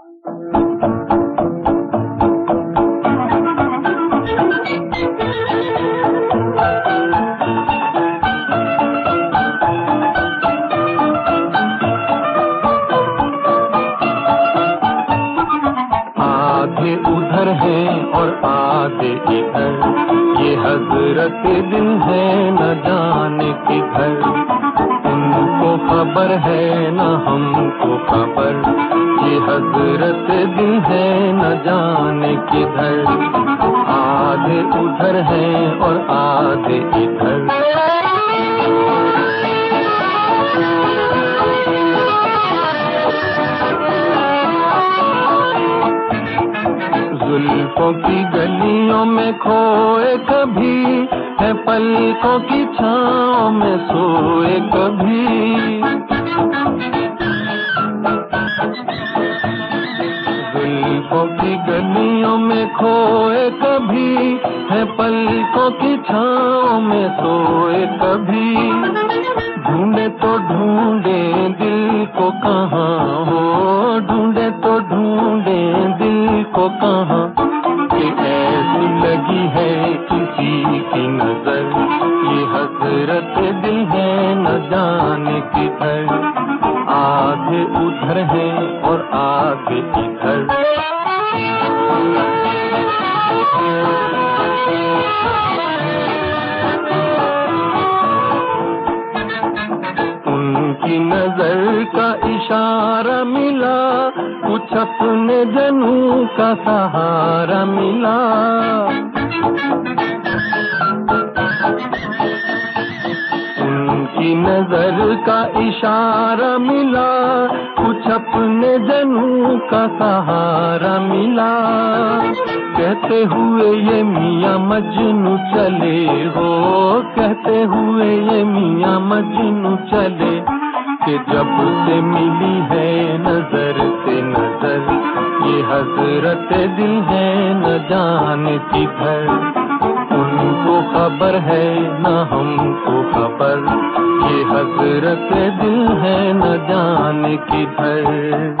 आधे उधर है और आधे ये हज़रत दिल है, न जाने किधर। उनको खबर है, न हमको खबर। हज़रत दिल है न जाने किधर। आधे उधर है और आधे इधर। जुल्फों की गलियों में खोए कभी है, पलकों की छाओ में सोए कभी। जुल्फों की गलियों में खोए कभी है पलकों की छाओ में सोए कभी। ढूंढे तो ढूंढे दिल को कहाँ हो, ढूंढे तो ढूंढे दिल को कहाँ। कि ऐसी लगी है किसी की नज़र। ये हज़रत दिल है न जाने किधर। आधे उधर है और आधे इधर। उनकी नज़र का इशारा मिला, कुछ अपने जनू का सहारा मिला। उनकी नज़र का इशारा मिला, कुछ अपने जनू का सहारा मिला। कहते हुए ये मियाँ मजनू चले हो, कहते हुए ये मियाँ मजनू चले, कि जब से मिली है नज़र से नज़र, ये हज़रत दिल है न जाने किधर। उनको खबर है, न हमको खबर ये हज़रत दिल है न जान किधर